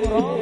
Oh,